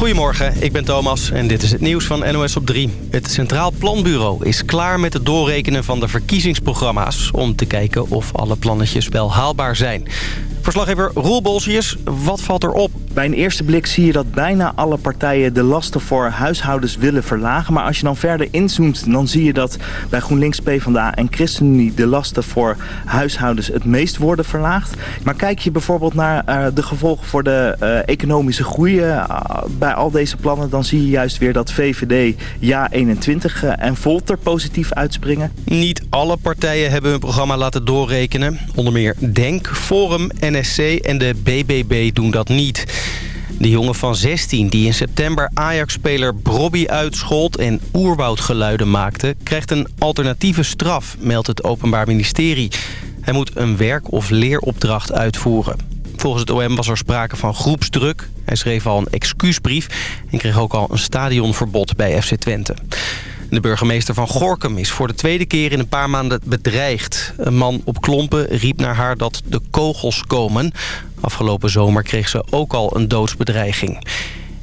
Goedemorgen, ik ben Thomas en dit is het nieuws van NOS op 3. Het Centraal Planbureau is klaar met het doorrekenen van de verkiezingsprogramma's... om te kijken of alle plannetjes wel haalbaar zijn. Verslaggever Roel Bolsius, wat valt er op? Bij een eerste blik zie je dat bijna alle partijen de lasten voor huishoudens willen verlagen. Maar als je dan verder inzoomt, dan zie je dat bij GroenLinks, PvdA en ChristenUnie de lasten voor huishoudens het meest worden verlaagd. Maar kijk je bijvoorbeeld naar uh, de gevolgen voor de uh, economische groei uh, bij al deze plannen, dan zie je juist weer dat VVD ja 21 en Volt er positief uitspringen. Niet alle partijen hebben hun programma laten doorrekenen. Onder meer Denk, Forum, NSC en de BBB doen dat niet. De jongen van 16 die in september Ajax-speler Brobby uitschold en oerwoudgeluiden maakte... krijgt een alternatieve straf, meldt het Openbaar Ministerie. Hij moet een werk- of leeropdracht uitvoeren. Volgens het OM was er sprake van groepsdruk. Hij schreef al een excuusbrief en kreeg ook al een stadionverbod bij FC Twente. De burgemeester van Gorkum is voor de tweede keer in een paar maanden bedreigd. Een man op klompen riep naar haar dat de kogels komen. Afgelopen zomer kreeg ze ook al een doodsbedreiging.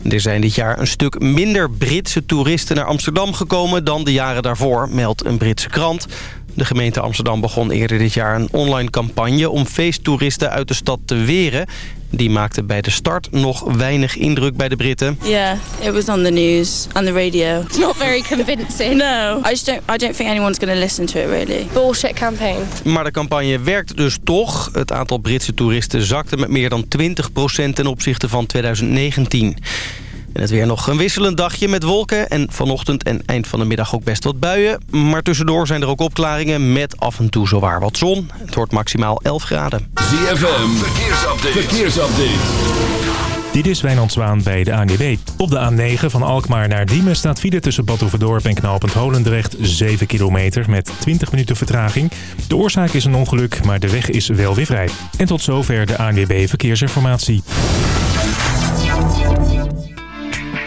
Er zijn dit jaar een stuk minder Britse toeristen naar Amsterdam gekomen dan de jaren daarvoor, meldt een Britse krant. De gemeente Amsterdam begon eerder dit jaar een online campagne om feesttoeristen uit de stad te weren. Die maakte bij de start nog weinig indruk bij de Britten. Yeah, it was on the news, on the radio. It's not very convincing. No, I just don't, I don't think anyone's going to listen to it really. Bullshit campaign. Maar de campagne werkt dus toch. Het aantal Britse toeristen zakte met meer dan 20% ten opzichte van 2019. En het weer nog een wisselend dagje met wolken. En vanochtend en eind van de middag ook best wat buien. Maar tussendoor zijn er ook opklaringen met af en toe zowaar wat zon. Het wordt maximaal 11 graden. ZFM, verkeersupdate. verkeersupdate. Dit is Wijnand Zwaan bij de ANWB. Op de A9 van Alkmaar naar Diemen staat file tussen Badhoevedorp en Knaalpunt Holendrecht 7 kilometer met 20 minuten vertraging. De oorzaak is een ongeluk, maar de weg is wel weer vrij. En tot zover de ANWB Verkeersinformatie.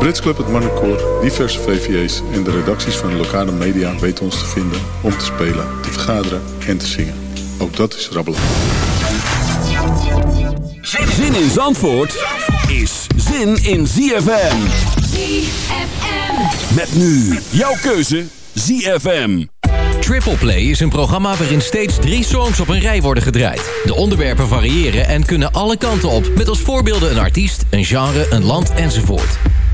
Brits Club, het Marnecoor, diverse VVA's en de redacties van de lokale media weten ons te vinden om te spelen, te vergaderen en te zingen. Ook dat is rabbelen. Zin in Zandvoort is zin in ZFM. ZFM. Met nu jouw keuze ZFM. Triple Play is een programma waarin steeds drie songs op een rij worden gedraaid. De onderwerpen variëren en kunnen alle kanten op... met als voorbeelden een artiest, een genre, een land enzovoort.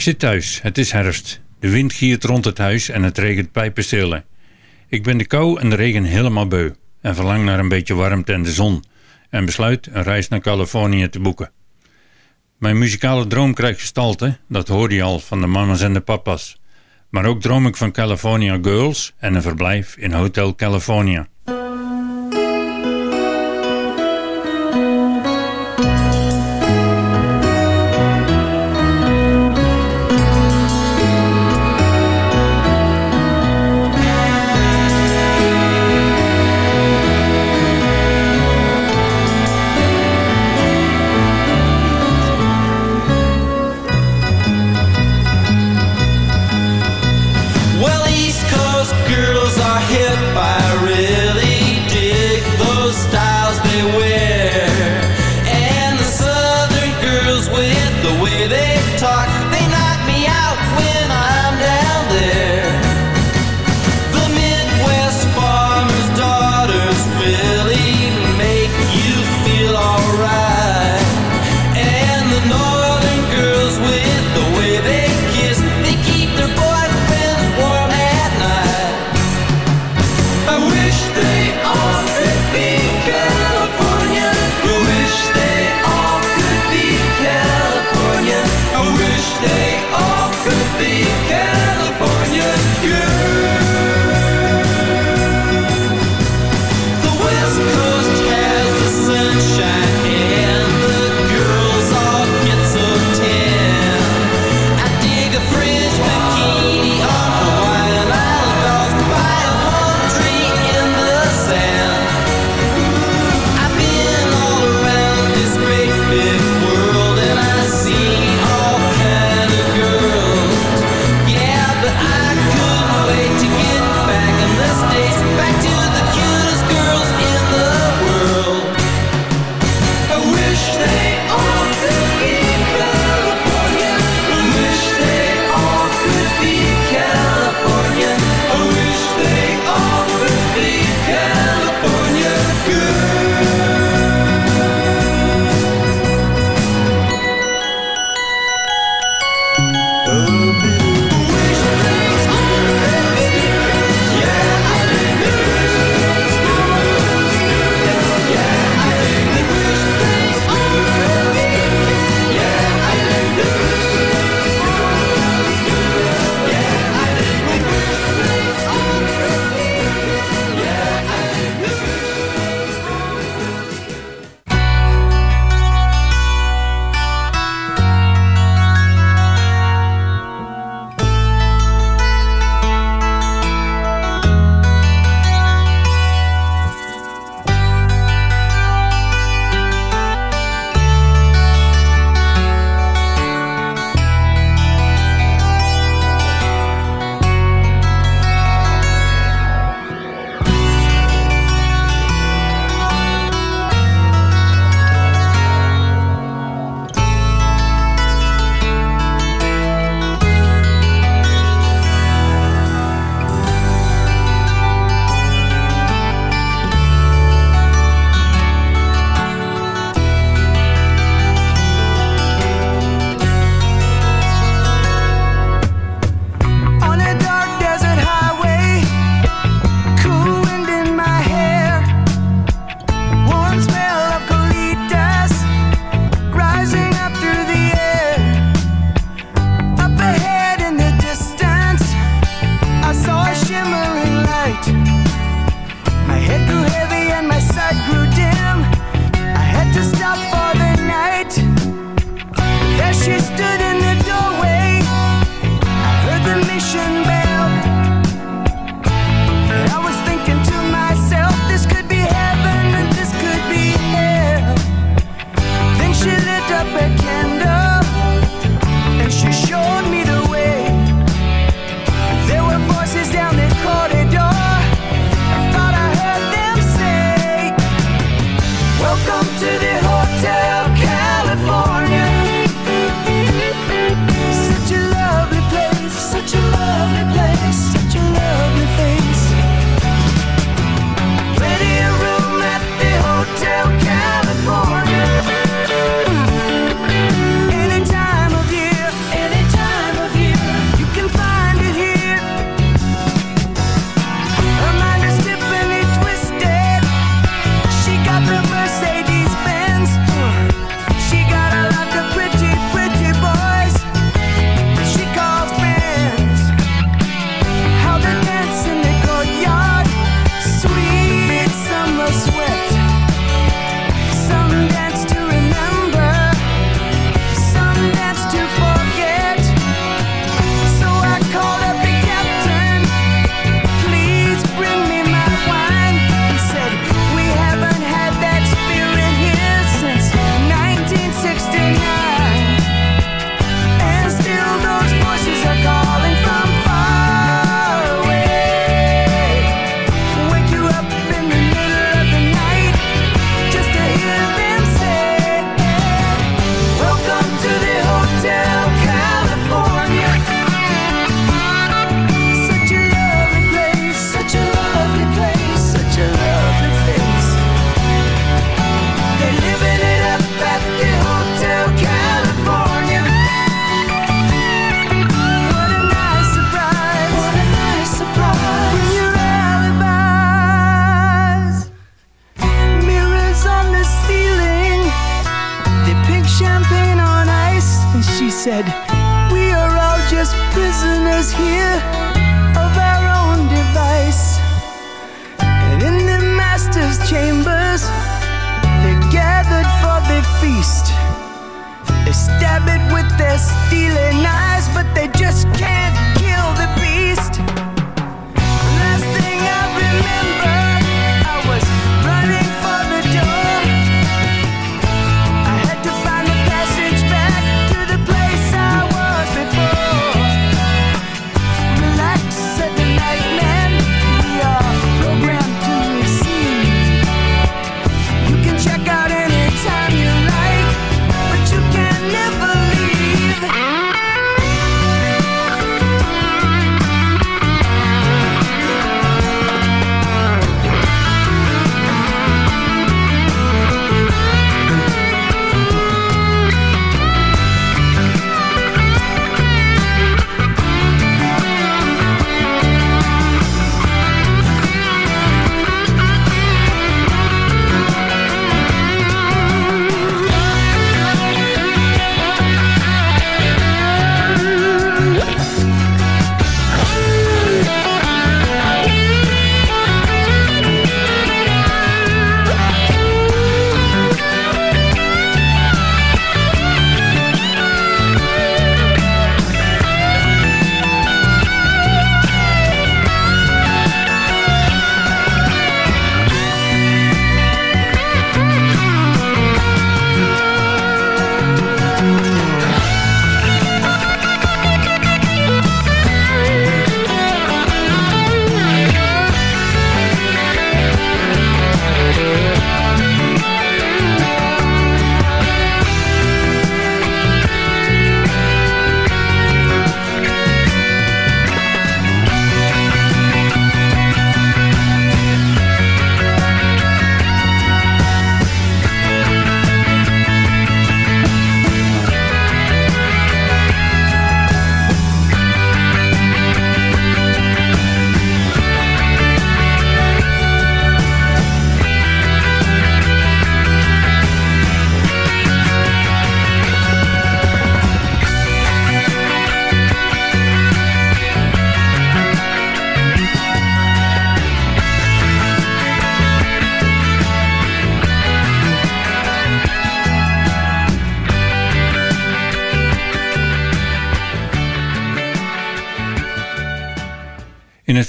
Ik zit thuis, het is herfst. De wind giert rond het huis en het regent pijpenstille. Ik ben de kou en de regen helemaal beu en verlang naar een beetje warmte en de zon en besluit een reis naar Californië te boeken. Mijn muzikale droom krijgt gestalte, dat hoorde je al van de mama's en de papa's. Maar ook droom ik van California Girls en een verblijf in Hotel California.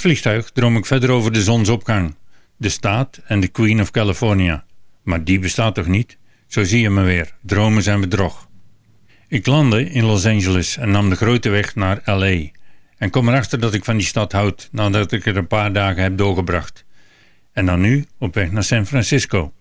Vliegtuig droom ik verder over de zonsopgang, de staat en de Queen of California. Maar die bestaat toch niet? Zo zie je me weer, dromen zijn bedrog. Ik landde in Los Angeles en nam de grote weg naar L.A. En kom erachter dat ik van die stad houd nadat ik er een paar dagen heb doorgebracht. En dan nu op weg naar San Francisco.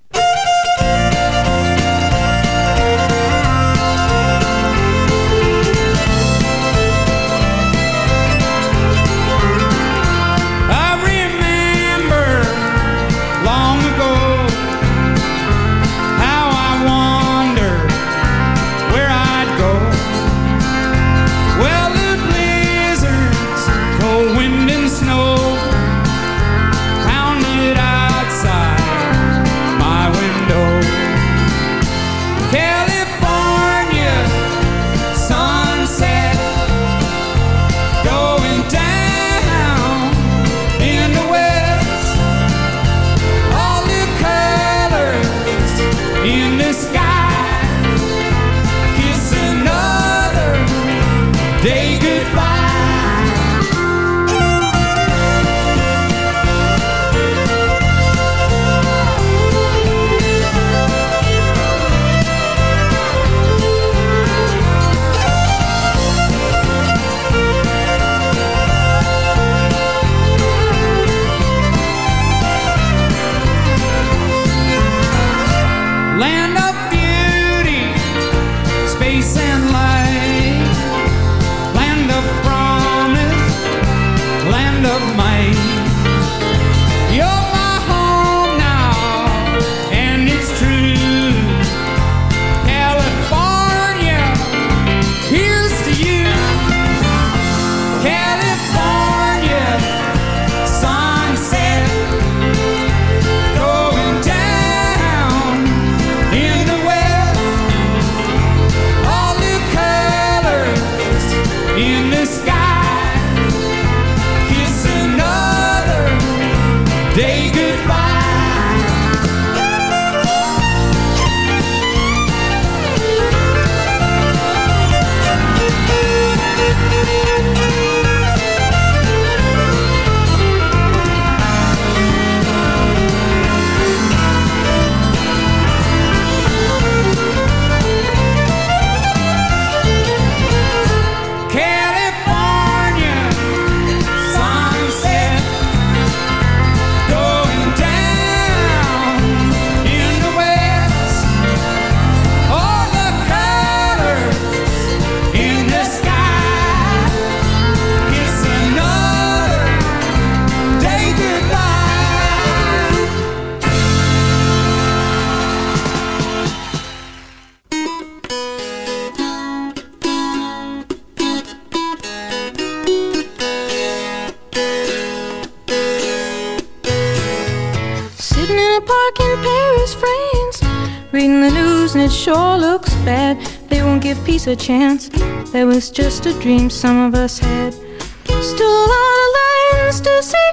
Give peace a chance. That was just a dream some of us had. Still a lot of lands to see,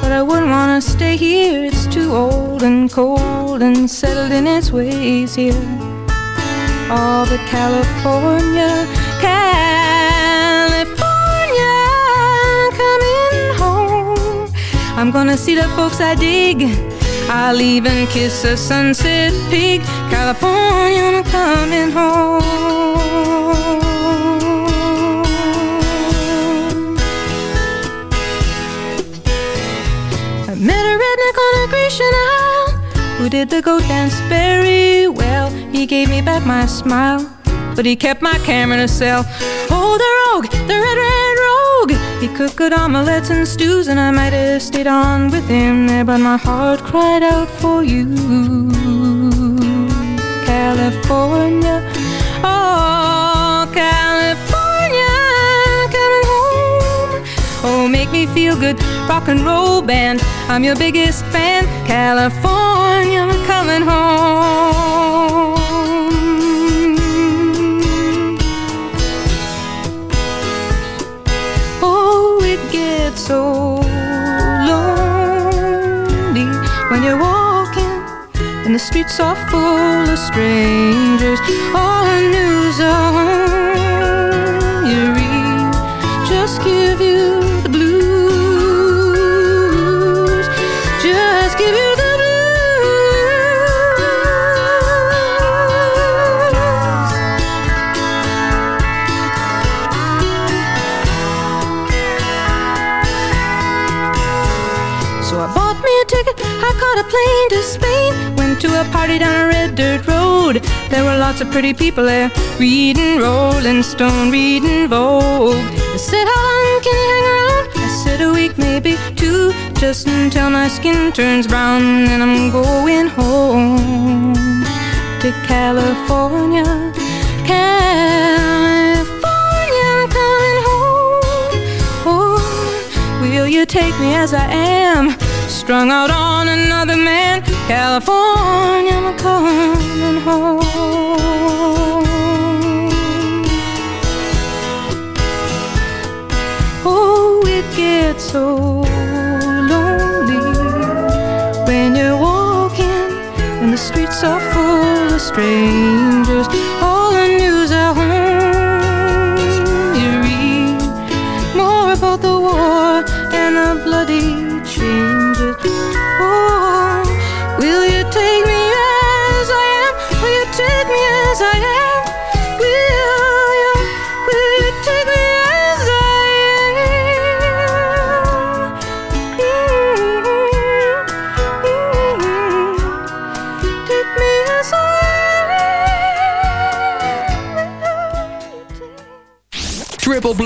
but I wouldn't wanna stay here. It's too old and cold and settled in its ways here. All but California, California, coming home. I'm gonna see the folks I dig. I'll even kiss a sunset peak. California, I'm coming home. I met a redneck on a Grecian Isle who did the goat dance very well. He gave me back my smile, but he kept my camera a cell. Oh, the rogue, the red, red. He cooked good omelets and stews, and I might have stayed on with him there, but my heart cried out for you, California. Oh, California, coming home. Oh, make me feel good, rock and roll band. I'm your biggest fan, California, coming home. Gets so lonely when you're walking and the streets are full of strangers. All the news you read just give you So I bought me a ticket, I caught a plane to Spain. Went to a party down a red dirt road. There were lots of pretty people there, reading Rolling Stone, reading Vogue. They said, How long can you hang around? I said, A week, maybe two, just until my skin turns brown. And I'm going home to California. California, you take me as I am? Strung out on another man. California, I'm coming home. Oh, it gets so lonely when you're walking and the streets are full of strangers.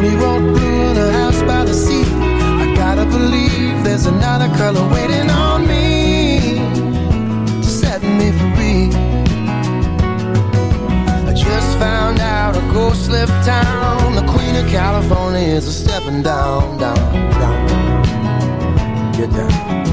Tony walked in a house by the sea. I gotta believe there's another color waiting on me to set me free. I just found out a ghost left town. The queen of California is a stepping down, down, down. Get down.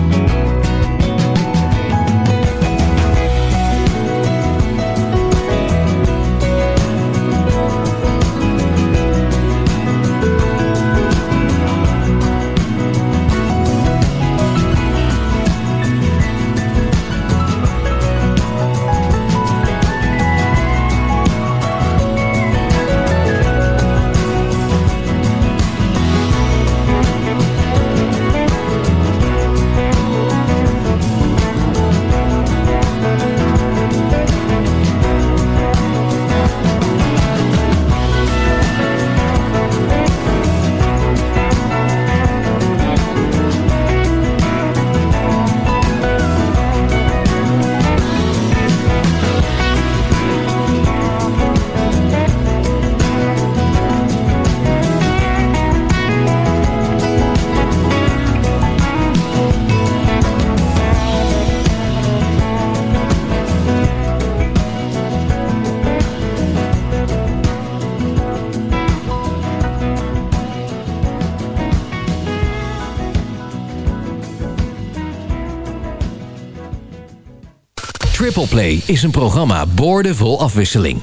Toplay is een programma boordevol afwisseling.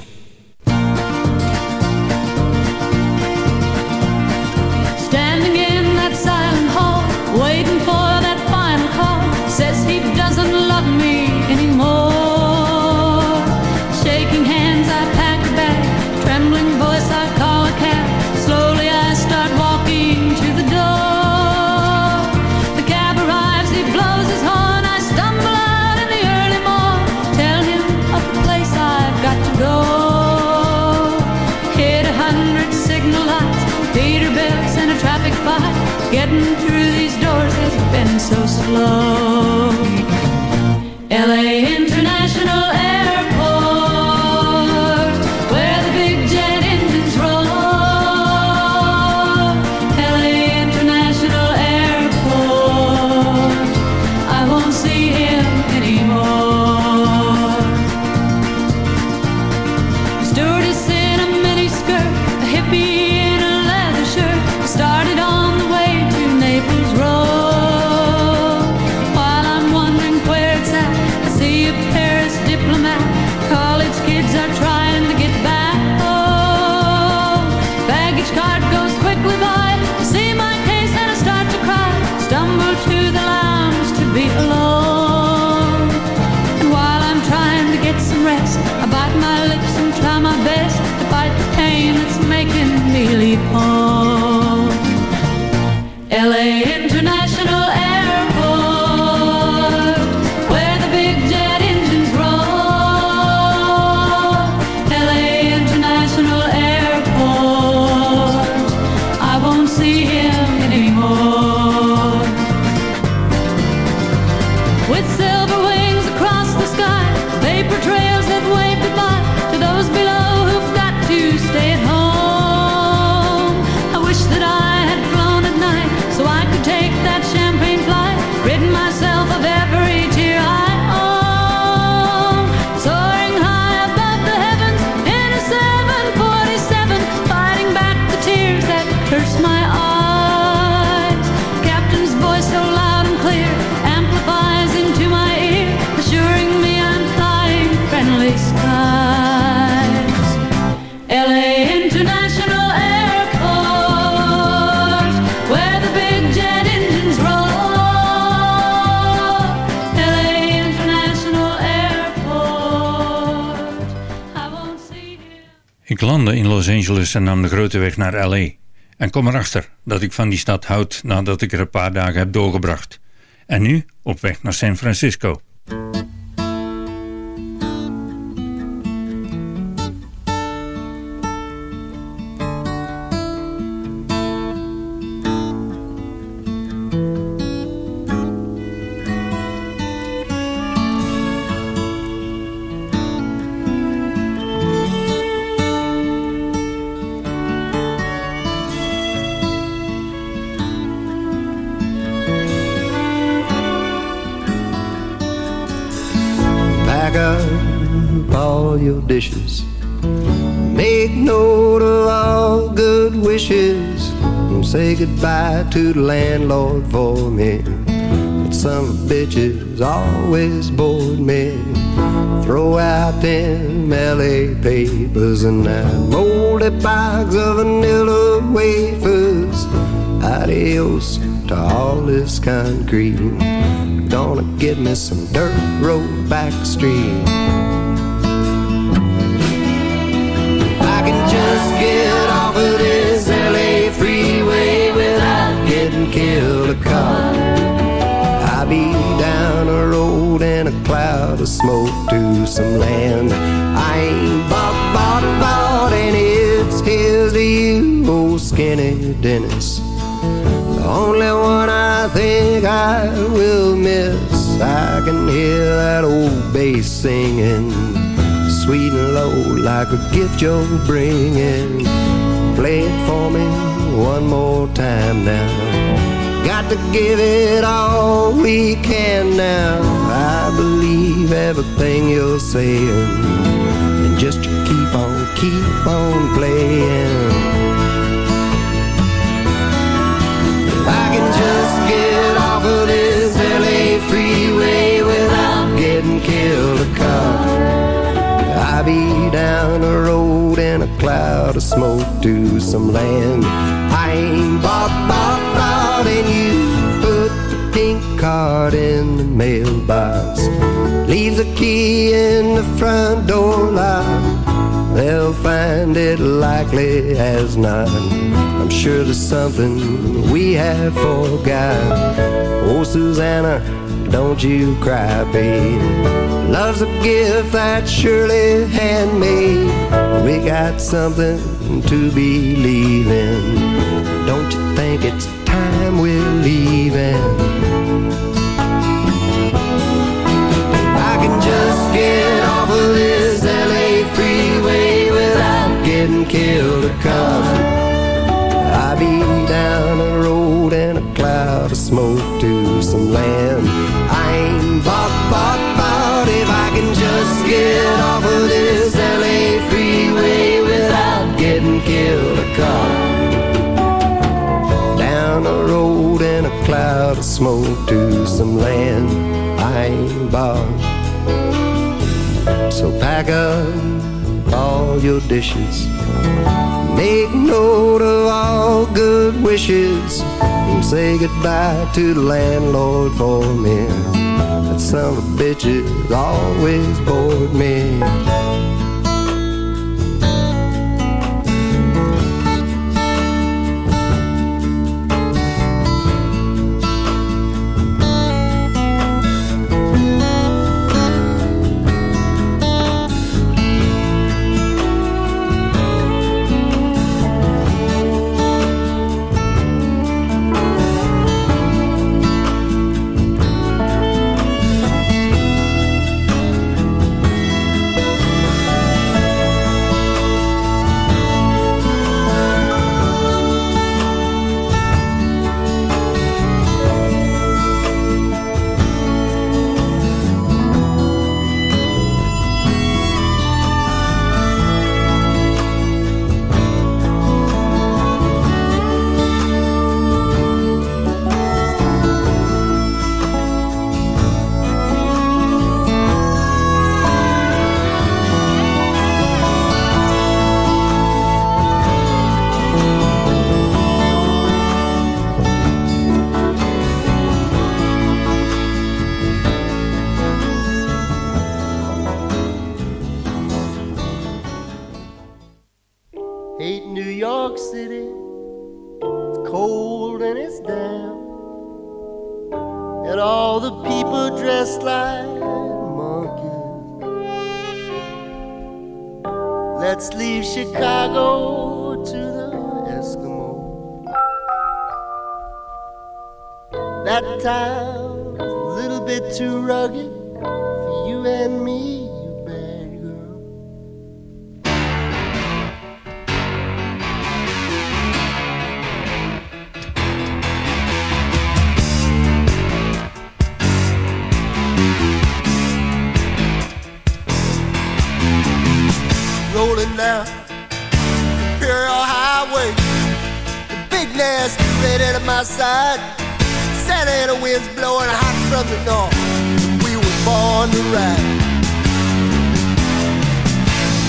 been so slow. landde in Los Angeles en nam de grote weg naar L.A. En kom erachter dat ik van die stad houd nadat ik er een paar dagen heb doorgebracht. En nu op weg naar San Francisco. Landlord for me. But some bitches always bored me. Throw out them LA papers and that moldy bags of vanilla wafers. Adios to all this concrete. Gonna get me some dirt road back street. Getting a car. I'll be down the road in a cloud of smoke to some land. I ain't bought, bought, bought, and it's his to you, old skinny Dennis. The only one I think I will miss. I can hear that old bass singing, sweet and low, like a gift you're bringing. Play it for me one more time now. Got to give it all we can now. I believe everything you're saying, and just keep on, keep on playing. I can just get off of this LA freeway without getting killed a car. I'll be down the road in a cloud of smoke to some land. Ain't bought, bought, bought, and you put the pink card in the mailbox. Leave the key in the front door lock. They'll find it likely as not. I'm sure there's something we have forgot. Oh, Susanna, don't you cry, babe. Love's a gift that's surely handmade. We got something to believe in. It's time we're leaving? I can just get off of this LA freeway without getting killed or caught. I be down the road in a cloud of smoke to some land. Smoke to some land. I bought. So pack up all your dishes. Make note of all good wishes and say goodbye to the landlord for me. That son of a bitch always bored me. That town's a little bit too rugged for you and me, coming on. We were born to ride.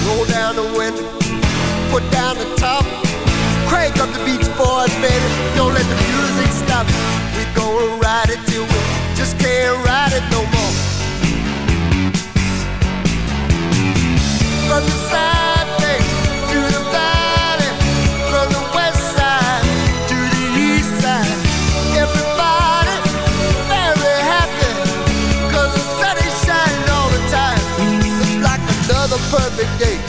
Roll down the window, put down the top. Crank up the Beach Boys, baby. Don't let the music stop. We're gonna ride it till we just can't ride it. Big gate.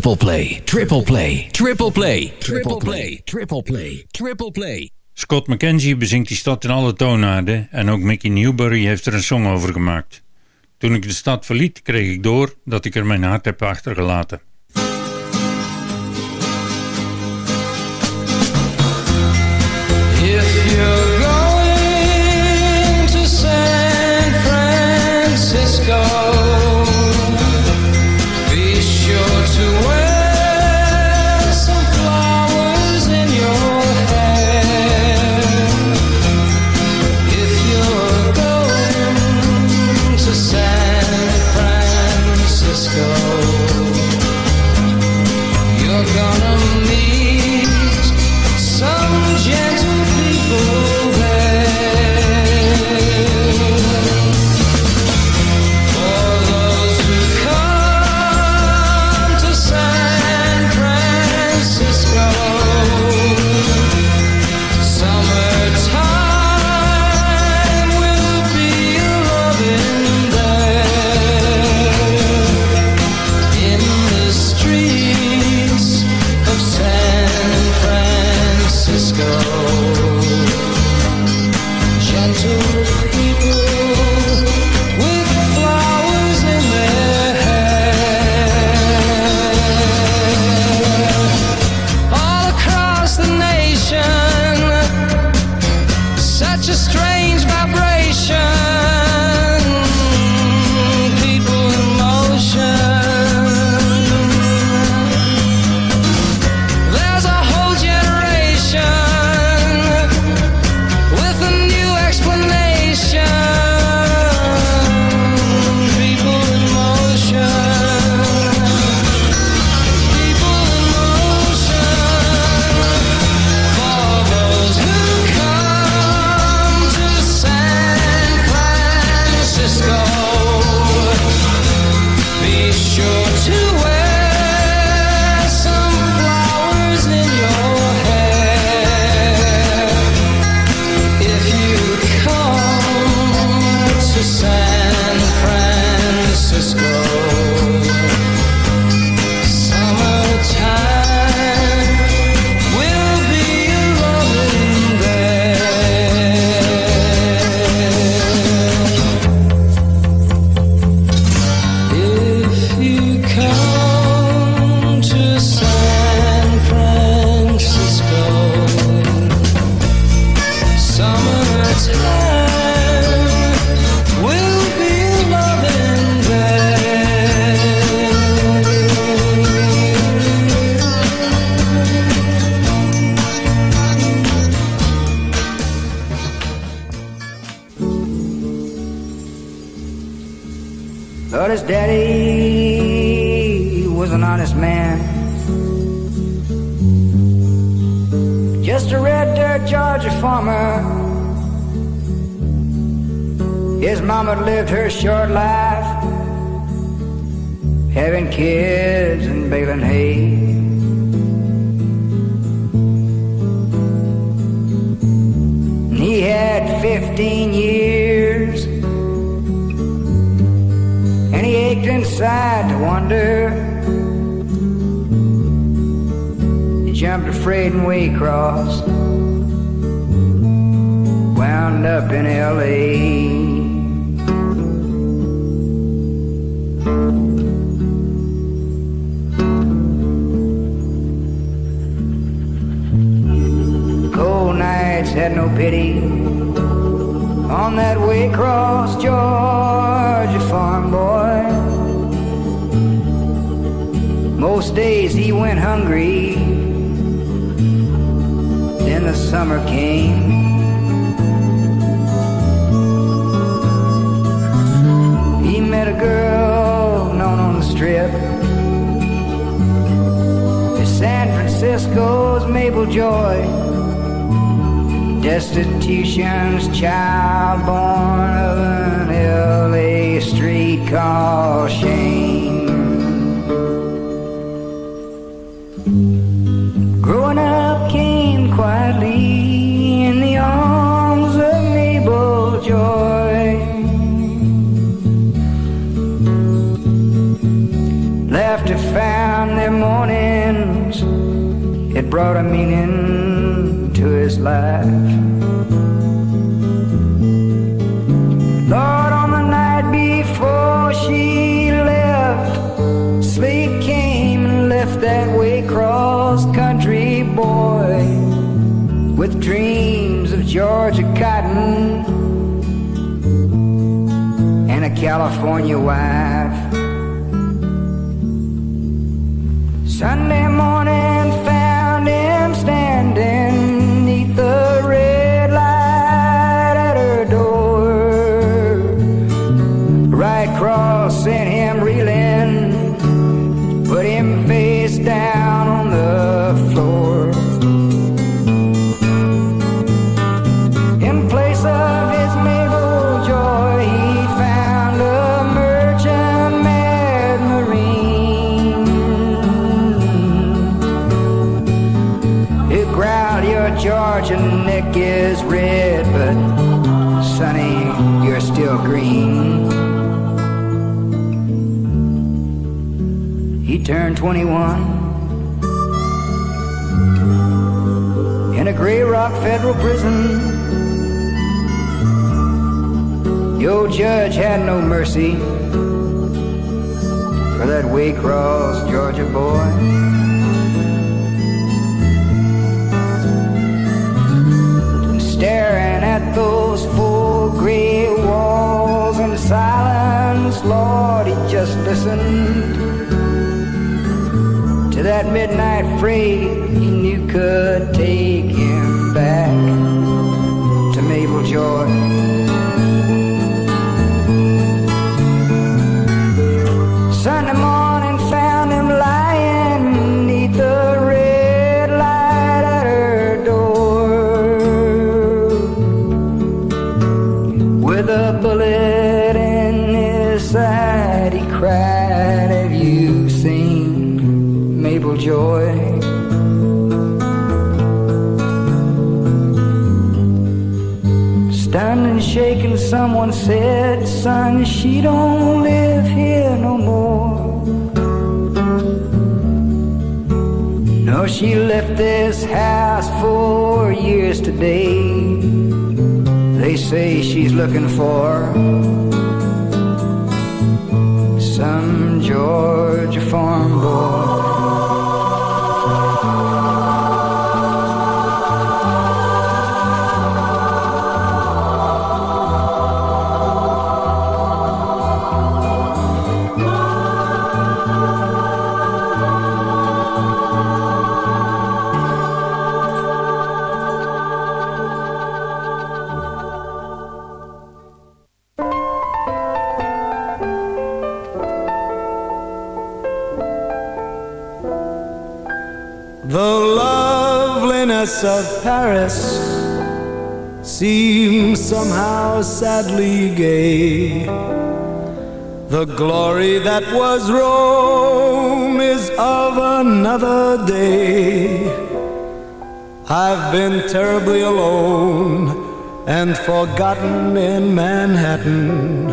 Triple play, triple play, triple play, triple play, triple play, triple play. Scott McKenzie bezingt die stad in alle toonaarden en ook Mickey Newbury heeft er een song over gemaakt. Toen ik de stad verliet kreeg ik door dat ik er mijn hart heb achtergelaten. Pity on that Waycross, Georgia farm boy. Most days he went hungry. Then the summer came. He met a girl known on the strip as San Francisco's Mabel Joy. Destitution's child born of an LA street called shame. Growing up came quietly in the arms of Mabel Joy. Laughter found their mornings, it brought a meaning to his life. Lord, on the night before she left, sleep came and left that Waycross country boy with dreams of Georgia cotton and a California wife. Sunday He turned 21 in a Grey Rock federal prison. Old judge had no mercy for that Waycross, Georgia boy. staring at those four gray walls in silence. Lord, he just listened to that midnight freight he knew could take him back to Mabel Joy. Someone said, Son, she don't live here no more. No, she left this house four years today. They say she's looking for some Georgia farm Paris seems somehow sadly gay. The glory that was Rome is of another day. I've been terribly alone and forgotten in Manhattan.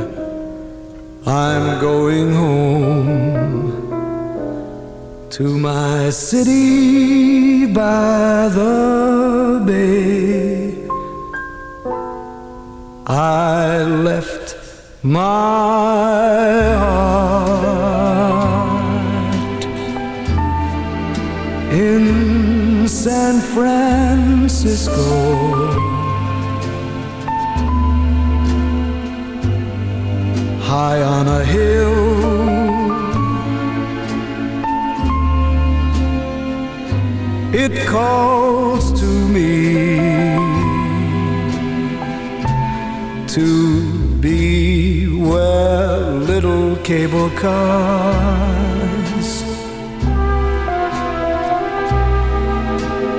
I'm going home to my city by the I left my heart in San Francisco. high on a hill. It calls me to be where little cable cars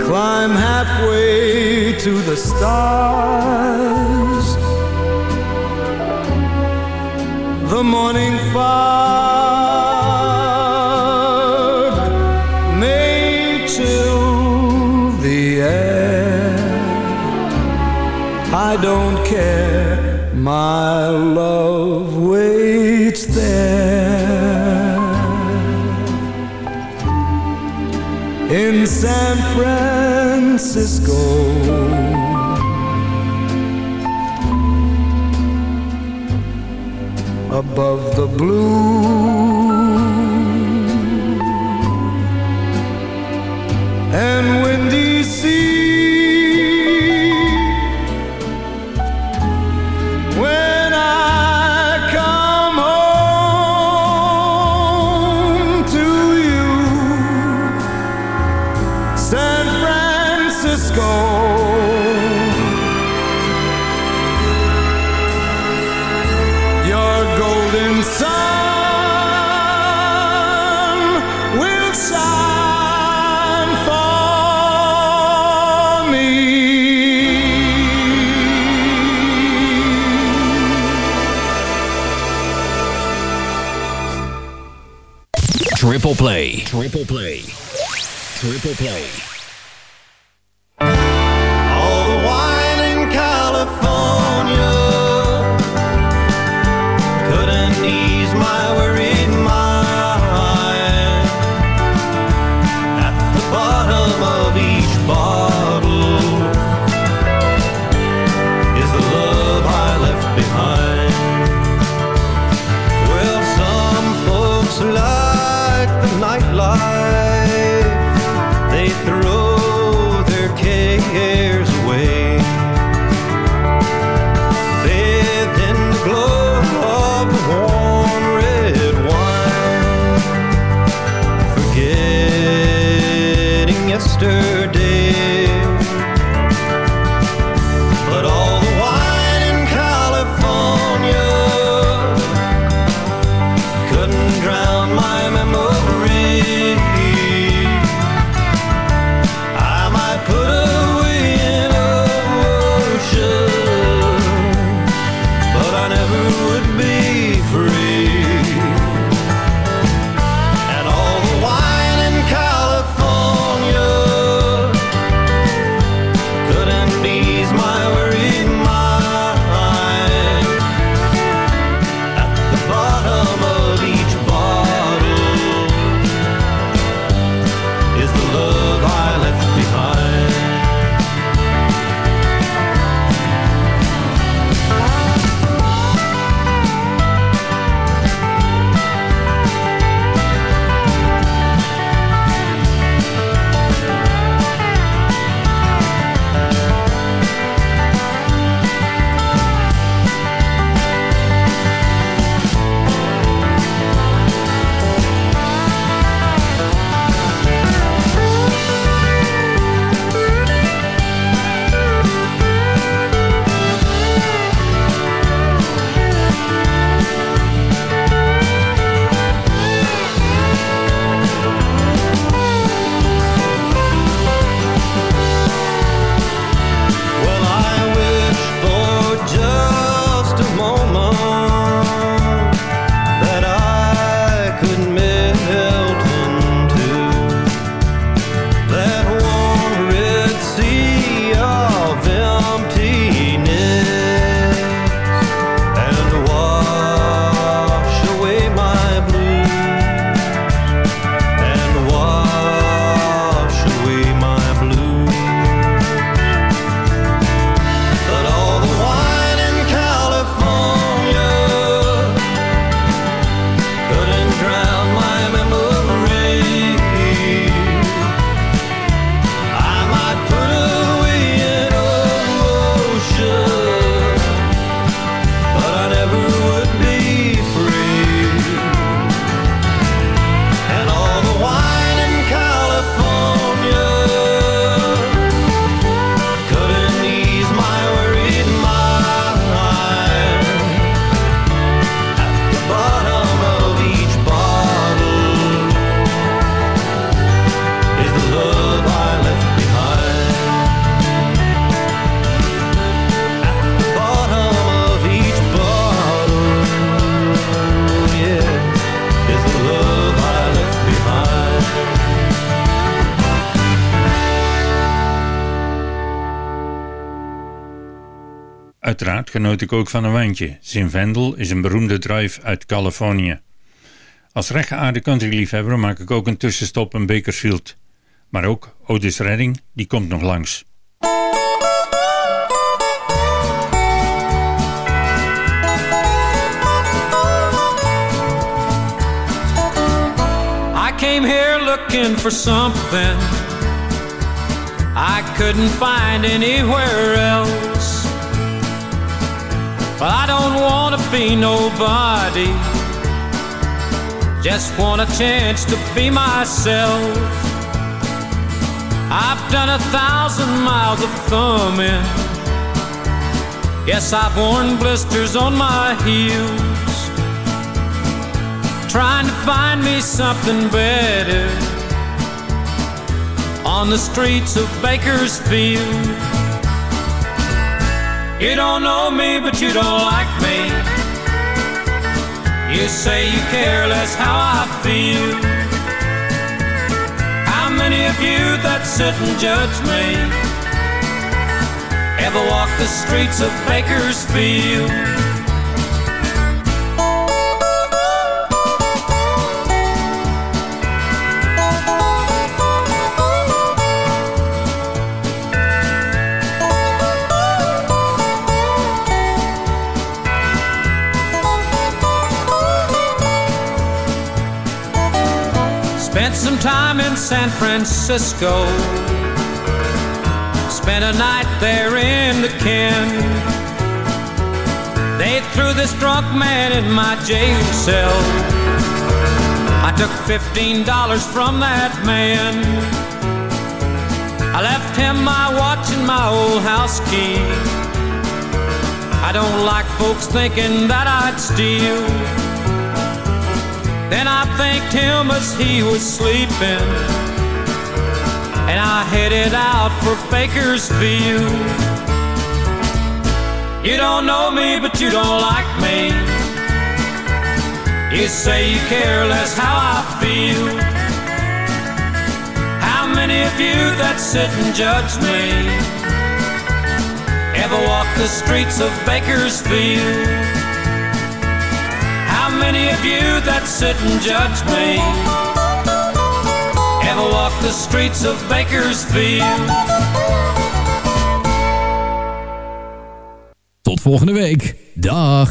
climb halfway to the stars. The morning fog Francisco. above the blue Triple genoot ik ook van een wijntje. Zinfandel is een beroemde druif uit Californië. Als rechtgeaarde countryliefhebber maak ik ook een tussenstop in Bakersfield. Maar ook Otis Redding, die komt nog langs. I came here looking for something I couldn't find anywhere else. But I don't want to be nobody, just want a chance to be myself. I've done a thousand miles of thumbing. Yes, I've worn blisters on my heels trying to find me something better on the streets of Bakersfield. You don't know me, but you don't like me. You say you care less how I feel. How many of you that sit and judge me ever walk the streets of Bakersfield? Time in San Francisco. Spent a night there in the Ken. They threw this drunk man in my jail cell. I took $15 from that man. I left him my watch and my old house key. I don't like folks thinking that I'd steal. Then I thanked him as he was sleeping. And I headed out for Bakersfield. You don't know me, but you don't like me. You say you care less how I feel. How many of you that sit and judge me ever walk the streets of Bakersfield? Many of you that sit and judge me ever walk the streets of Bakersfield? Tot volgende week. Dag.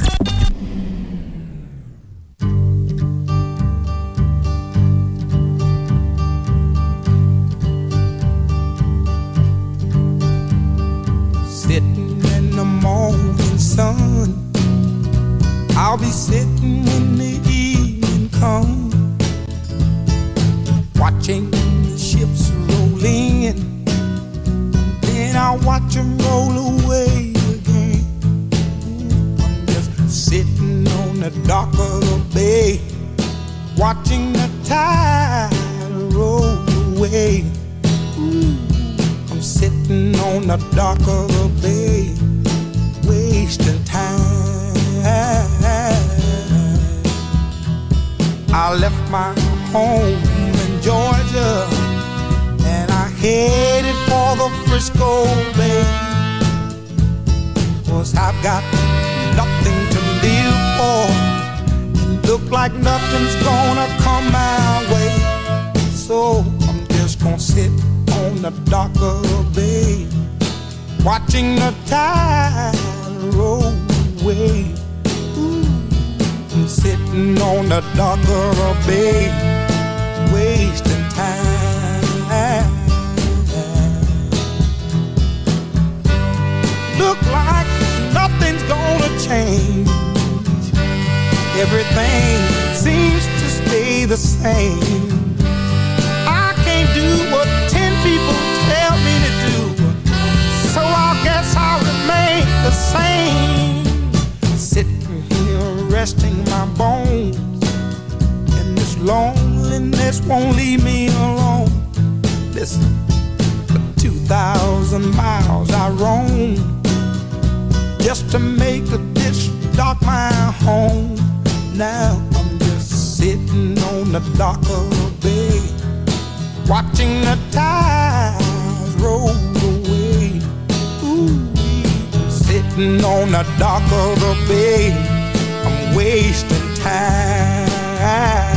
Same. I can't do what ten people tell me to do, so I guess I'll remain the same. Sitting here resting my bones, and this loneliness won't leave me alone. Listen, two thousand miles I roam just to make this dark my home. Now the dock of the bay, watching the tides roll away. Ooh, sitting on the dock of the bay, I'm wasting time.